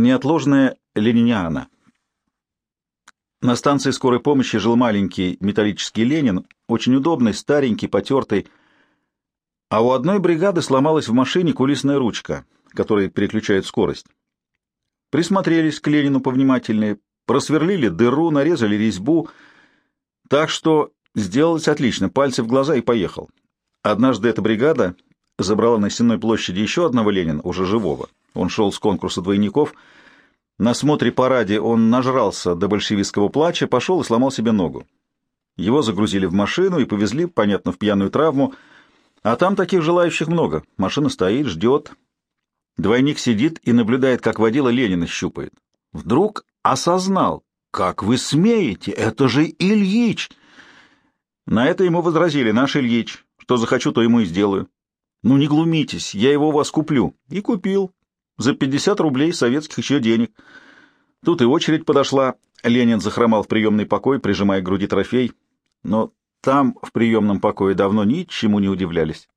Неотложная лениниана. На станции скорой помощи жил маленький металлический Ленин, очень удобный, старенький, потертый. А у одной бригады сломалась в машине кулисная ручка, которая переключает скорость. Присмотрелись к Ленину повнимательнее, просверлили дыру, нарезали резьбу, так что сделалось отлично, пальцы в глаза и поехал. Однажды эта бригада забрала на Сенной площади еще одного Ленина, уже живого. Он шел с конкурса двойников. На смотре параде он нажрался до большевистского плача, пошел и сломал себе ногу. Его загрузили в машину и повезли, понятно, в пьяную травму. А там таких желающих много. Машина стоит, ждет. Двойник сидит и наблюдает, как водила Ленина щупает. Вдруг осознал. «Как вы смеете? Это же Ильич!» На это ему возразили. «Наш Ильич. Что захочу, то ему и сделаю». «Ну не глумитесь, я его у вас куплю». И купил. За 50 рублей советских еще денег. Тут и очередь подошла. Ленин захромал в приемный покой, прижимая к груди трофей. Но там, в приемном покое, давно ничему не удивлялись.